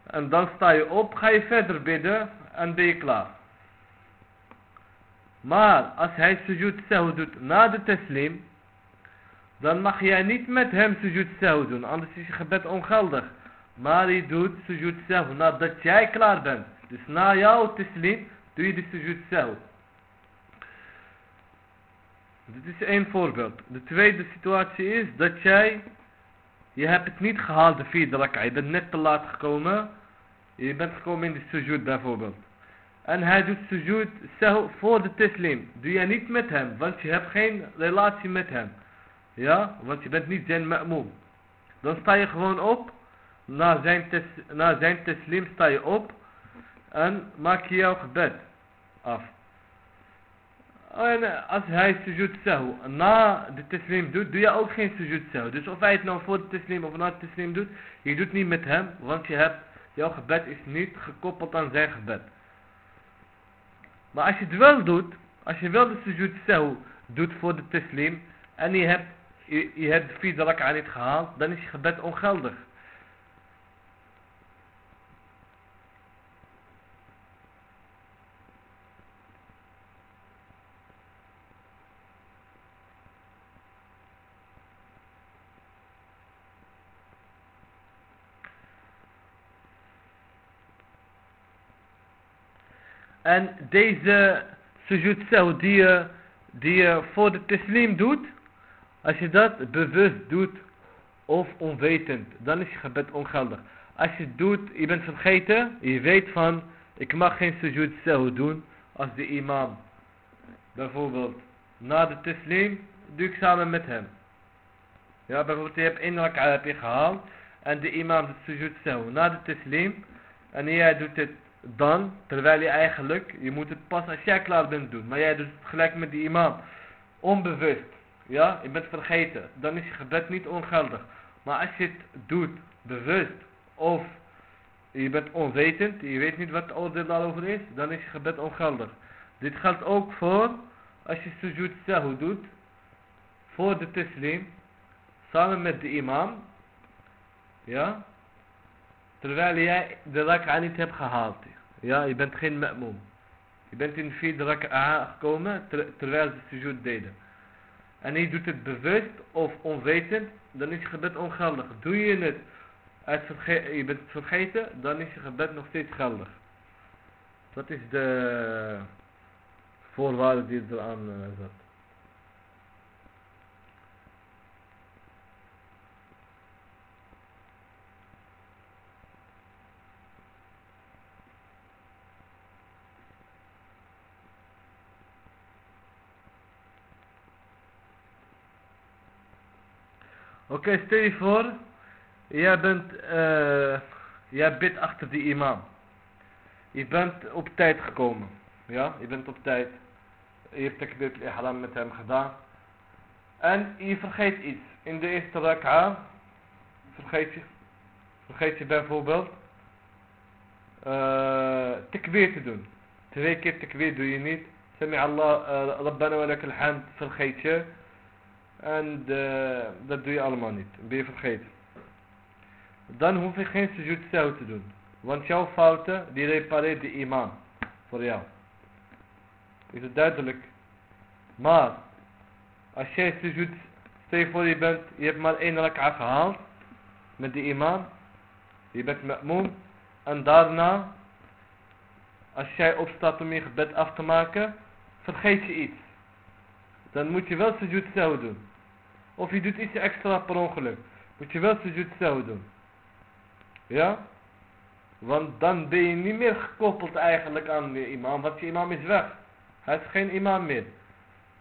En dan sta je op, ga je verder bidden en ben je klaar. Maar als hij sujud sahu doet na de teslim, dan mag jij niet met hem sujud sahu doen, anders is je gebed ongeldig. Maar je doet sujud sahu nadat jij klaar bent. Dus na jouw teslim doe je de sujud sahu. Dit is één voorbeeld. De tweede situatie is dat jij, je hebt het niet gehaald de vierde rak'a. Je bent net te laat gekomen. Je bent gekomen in de sujud bijvoorbeeld. En hij doet sujud voor de teslim. Doe je niet met hem, want je hebt geen relatie met hem. Ja, want je bent niet zijn ma'moom. Dan sta je gewoon op. Na zijn, tes, na zijn teslim sta je op. En maak je jouw gebed af. En als hij sujud sahu na de teslim doet, doe je ook geen sujud sahu. Dus of hij het nou voor de teslim of na de teslim doet, je doet niet met hem, want je hebt, jouw gebed is niet gekoppeld aan zijn gebed. Maar als je het wel doet, als je wel de sujud sahu doet voor de teslim, en je hebt, je, hebt de vierde rak'a niet gehaald, dan is je gebed ongeldig. En deze sujud sahu die je, voor de teslim doet, als je dat bewust doet of onwetend, dan is je gebed ongeldig. Als je het doet, je bent vergeten, je weet van, ik mag geen sujud sahu doen als de imam. Bijvoorbeeld, na de teslim, doe ik samen met hem. Ja, bijvoorbeeld, je hebt één rak'a heb gehaald, en de imam doet sujud sahu na de teslim, en jij doet het dan, terwijl je eigenlijk, je moet het pas als jij klaar bent doen. Maar jij doet het gelijk met die imam. Onbewust. Ja, je bent vergeten. Dan is je gebed niet ongeldig. Maar als je het doet, bewust, of je bent onwetend, je weet niet wat het oordeel daarover is, dan is je gebed ongeldig. Dit geldt ook voor, als je sujud sahu doet, voor de teslim, samen met de imam, ja, Terwijl jij de rak'a niet hebt gehaald. Ja, je bent geen ma'moom. Je bent in de vierde rak'a gekomen terwijl ze sujud deden. En je doet het bewust of onwetend, dan is je gebed ongeldig. Doe je het uit je bent het vergeten, dan is je gebed nog steeds geldig. Dat is de voorwaarde die eraan uh, zat. Oké, stel je voor, jij bent, uh, jij bidt achter die imam. Je bent op tijd gekomen. Ja, je bent op tijd. Je hebt takbir ihram met hem gedaan. En je vergeet iets. In de eerste rak'a vergeet je, vergeet je bijvoorbeeld uh, takbir te doen. Twee keer takbir doe je niet. Sami Allah, uh, Rabbana wa lakal hamd vergeet je. En de, dat doe je allemaal niet. Ben je vergeten. Dan hoef je geen sujud zelf te doen. Want jouw fouten, die repareert de imam. Voor jou. Is het duidelijk? Maar, als jij sujud, stel voor je bent, je hebt maar één rak'a gehaald. Met de imam. Je bent ma'moom. En daarna, als jij opstaat om je gebed af te maken, vergeet je iets. Dan moet je wel sujud zelf doen. Of je doet iets extra per ongeluk. Moet je wel sujud zo doen. Ja? Want dan ben je niet meer gekoppeld eigenlijk aan de imam. Want je imam is weg. Hij is geen imam meer.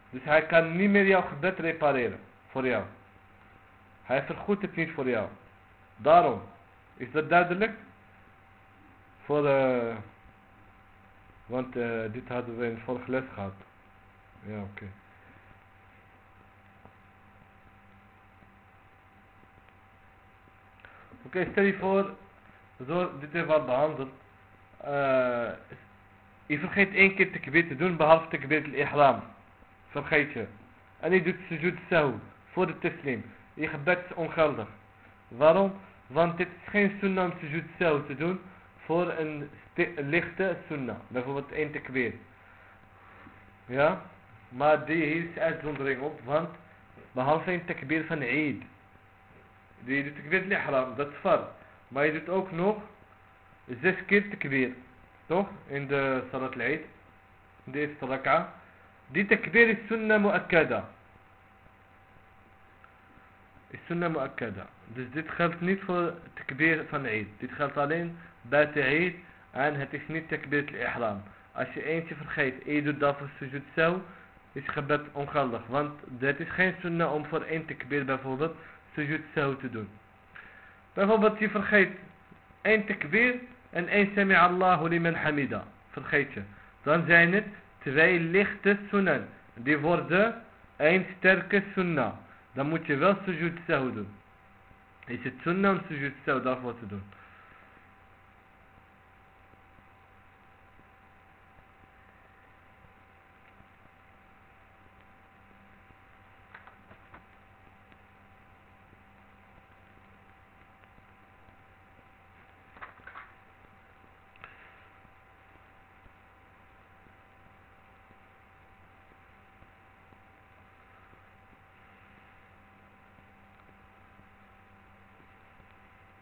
Dus hij kan niet meer jouw gebed repareren. Voor jou. Hij vergoedt het niet voor jou. Daarom. Is dat duidelijk? Voor de... Want uh, dit hadden we in vorige les gehad. Ja, oké. Oké, stel je voor, zo, dit hebben we behandeld. Uh, je vergeet één keer te te doen, behalve te al-ihram. Vergeet je. en je doet sujud sahu voor de teslim. Je gebed is ongeldig. Waarom? Want dit is geen sunnah om sujud sahu te doen voor een lichte sunnah. Bijvoorbeeld één tekweer. Ja? Maar die is uitzondering op, want behalve een tekbir van Eid. Die doet tekbir al-ihram, dat is far. Maar je doet ook nog zes keer tekbir. Toch? In de salat al-Eid. De eerste raka. Die tekbir is sunnah mu'akkada. Is sunnah mu'akkada. Dus dit geldt niet voor tekbir van Eid. Dit geldt alleen buiten Eid. En het is niet tekbir al-ihram. Als je eentje vergeet en je doet dat voor sujud zo, is gebed ongeldig. Want het is geen sunnah om voor één tekbir bijvoorbeeld sujud zo te doen. Bijvoorbeeld je vergeet één tekbir en één sami Allahu liman hamida. Vergeet je. Dan zijn het twee lichte sunnah. Die worden één sterke sunnah. Dan moet je wel sujud zo doen. Is het sunnah om sujud zo daarvoor te doen.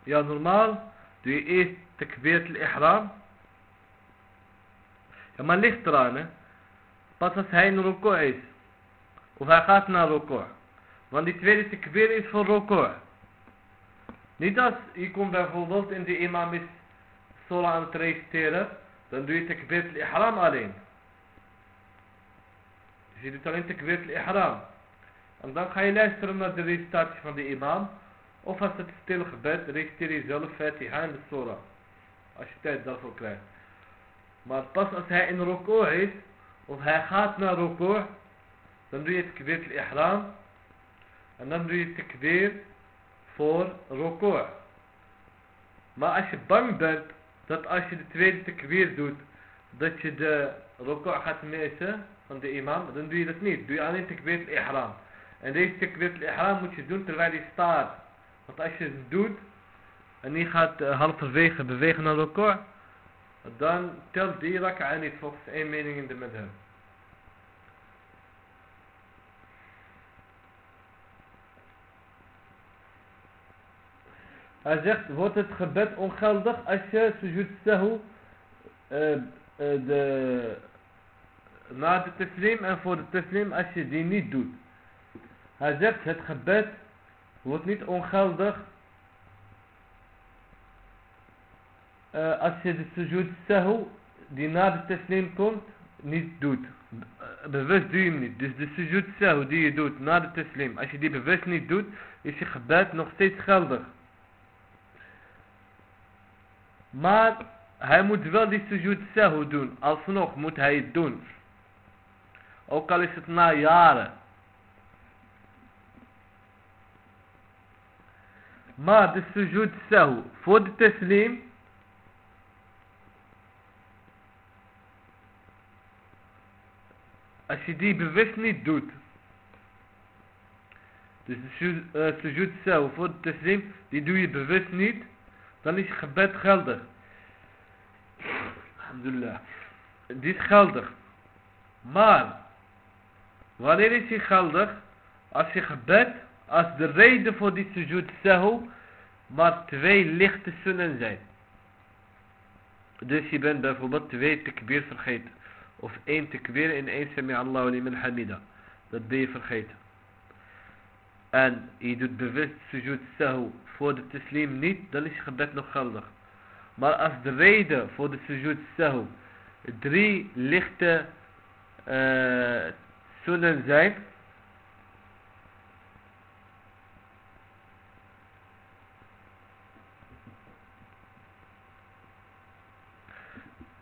Ja, normaal doe je eerst takbir al-ihram. Ja, maar ligt eraan, hè. Pas als hij in record is. Of hij gaat naar record. Want die tweede takbir is voor record. Niet als je komt bijvoorbeeld in de imam is sola aan het reciteren. Dan doe je takbir al-ihram alleen. Je doet alleen takbir al-ihram. En dan ga je luisteren naar de recitatie van de imam. Of als het stil gebed, reciteer je zelf Fatiha en de Surah. Als je tijd daarvoor krijgt. Maar pas als hij in record is, of hij gaat naar record, dan doe je het takbir ihram En dan doe je het takbir voor record. Maar als je bang bent, dat als je de tweede takbir doet, dat je de record gaat missen van de imam, dan doe je dat niet. Doe je alleen takbir ihram En deze takbir ihram moet je doen terwijl je staat. Want als je het doet en die gaat uh, halverwege bewegen naar elkaar, dan telt die rak'a niet volgens één mening in de madhab. Hij zegt, wordt het gebed ongeldig als je sujud sahu uh, uh, de, na de teslim en voor de teslim als je die niet doet. Hij zegt, het gebed wordt niet ongeldig uh, als je de sujud sahu die na de teslim komt niet doet. Eh, bewust doe je hem niet. Dus de sujud sahu die je doet na de teslim, als je die bewust niet doet, is je gebed nog steeds geldig. Maar hij moet wel die sujud sahu doen. Alsnog moet hij het doen. Ook al is het na jaren. Maar de sujud sahu voor de teslim. Als je die bewust niet doet. Dus de sujud sahu voor de teslim. Die doe je bewust niet. Dan is gebed geldig. Alhamdulillah. Die is geldig. Maar. Wanneer is hij geldig? Als je gebed als de reden voor die sujud sahu maar twee lichte sunnen zijn. Dus je bent bijvoorbeeld twee tekbir vergeten. Of één tekbir in één sami Allahu liman hamida. Dat ben je vergeten. En je doet bewust sujud sahu voor de teslim niet, dan is je gebed nog geldig. Maar als de reden voor de sujud sahu drie lichte uh, sunnen zijn,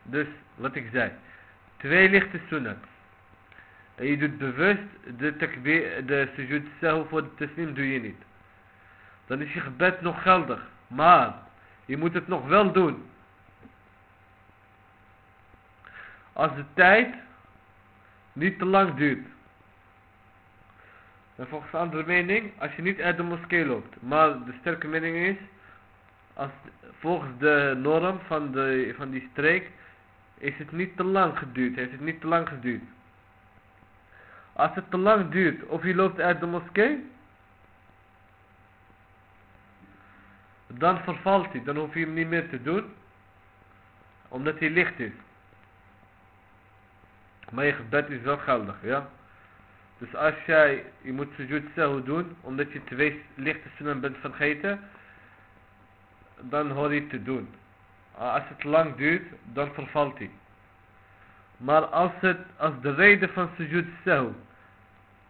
Dus, wat ik zei. Twee lichte sunnah. En je doet bewust de, takbir, de sujud voor de taslim doe je niet. Dan is je gebed nog geldig. Maar, je moet het nog wel doen. Als de tijd niet te lang duurt. En volgens de andere mening, als je niet uit de moskee loopt. Maar de sterke mening is, als, volgens de norm van, de, van die streek, is het niet te lang geduurd. Heeft het niet te lang geduurd. Als het te lang duurt, of je loopt uit de moskee, dan vervalt hij. Dan hoef je hem niet meer te doen, omdat hij licht is. Maar je gebed is wel geldig, ja. Dus als jij, je moet sujud sahu doen, omdat je twee lichte sunnen bent vergeten, dan hoor je te doen. Als het lang duurt, dan vervalt hij. Maar als, het, als de reden van sujud sahu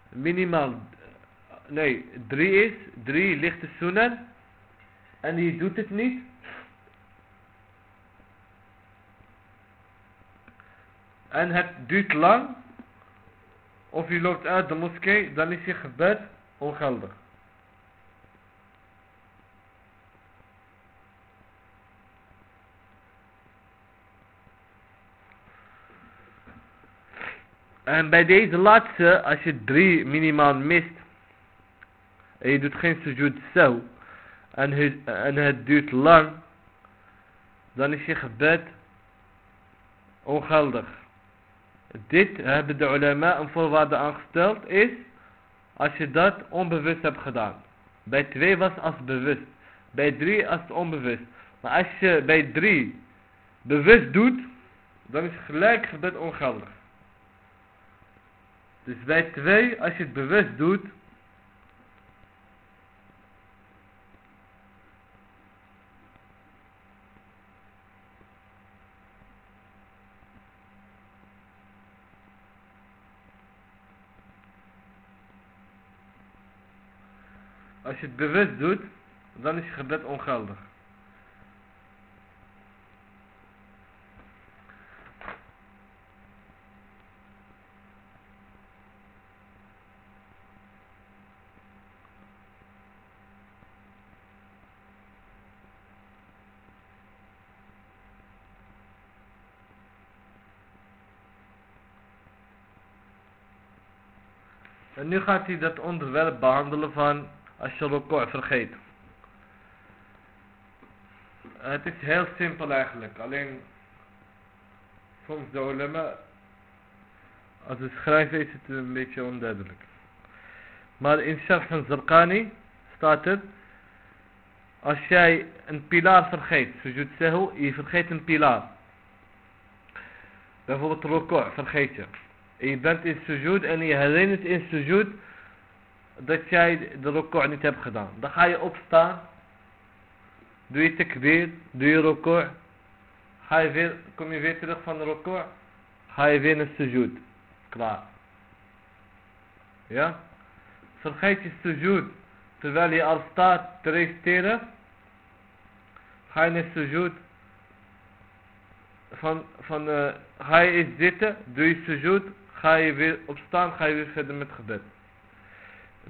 minimaal, nee, drie is, drie lichte sunnen, en je doet het niet, en het duurt lang, of je loopt uit de moskee, dan is je gebed ongeldig. En bij deze laatste, als je drie minimaal mist, en je doet geen sujud zo, en het, duurt lang, dan is je gebed ongeldig. Dit hebben de ulama een voorwaarde aangesteld is als je dat onbewust hebt gedaan. Bij twee was als bewust. Bij drie als onbewust. Maar als je bij drie bewust doet, dan is gelijk gebed ongeldig. Dus bij twee, als je het bewust doet, Als je het bewust doet, dan is je gebed ongeldig. Nu gaat hij dat onderwerp behandelen van als je record vergeet. Het is heel simpel eigenlijk. Alleen soms de ulama als het schrijven is het een beetje onduidelijk. Maar in Sharh van Zarqani staat het als jij een pilaar vergeet, sujud sehu, je vergeet een pilaar. Bijvoorbeeld record vergeet je. Je bent in sujud en je herinnert in sujud dat jij de record niet hebt gedaan. Dan ga je opstaan. Doe je takbir. Doe je record. Ga weer, kom je weer terug van de record. Ga je weer naar sujud. Klaar. Ja? Vergeet je sujud. Terwijl je al staat te reciteren. Ga je naar sujud. Van, van, uh, ga je eens zitten. Doe je sujud. Ga je weer opstaan. Ga je weer verder met gebed.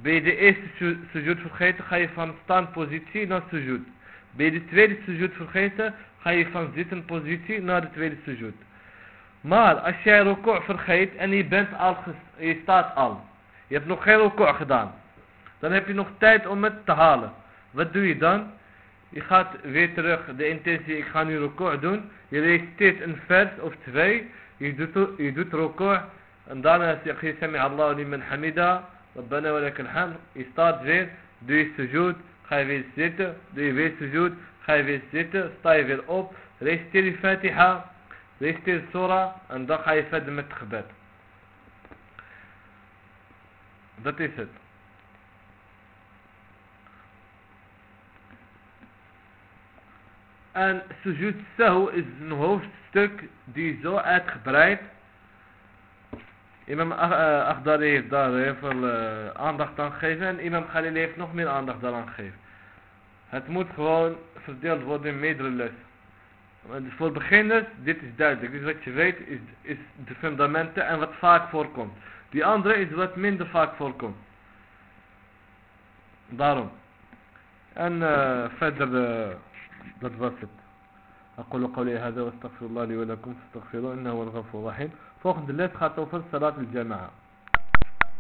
Ben je de eerste sujud vergeten, ga je van standpositie naar sujud. Ben je de tweede sujud vergeten, ga je van zitten positie naar de tweede sujud. Maar als jij record vergeet en je bent al, je staat al. Je hebt nog geen record gedaan. Dan heb je nog tijd om het te halen. Wat doe je dan? Je gaat weer terug, de intentie, ik ga nu record doen. Je reciteert een vers of twee. Je doet, je doet record. ndana siqi sami'a Allah liman hamida ربنا ولك الحمد. يستارت فير دو سجود. خاي فير سيت في سجود. خاي فير سيت ستاي فير اوب ريستير الفاتحة. ريستير السورة اندا خاي فاد ما تخبات دا تيسد أن سجود سهو از نهوف ستك ديزو ات خبرايت. Imam eh, Aghdari heeft daar heel veel uh, aandacht aan gegeven en Imam Khalil heeft nog meer aandacht daaraan gegeven. Het moet gewoon verdeeld worden in meerdere lessen. Dus voor beginners, dit is duidelijk. Dus wat je weet is, is de fundamenten en wat vaak voorkomt. Die andere is wat minder vaak voorkomt. Daarom. En uh, verder, uh, dat was het. أقول قولي هذا واستغفر الله لي ولكم فاستغفروه إنه هو الغفور الرحيم Volgende les gaat over Salat al-Jama'a.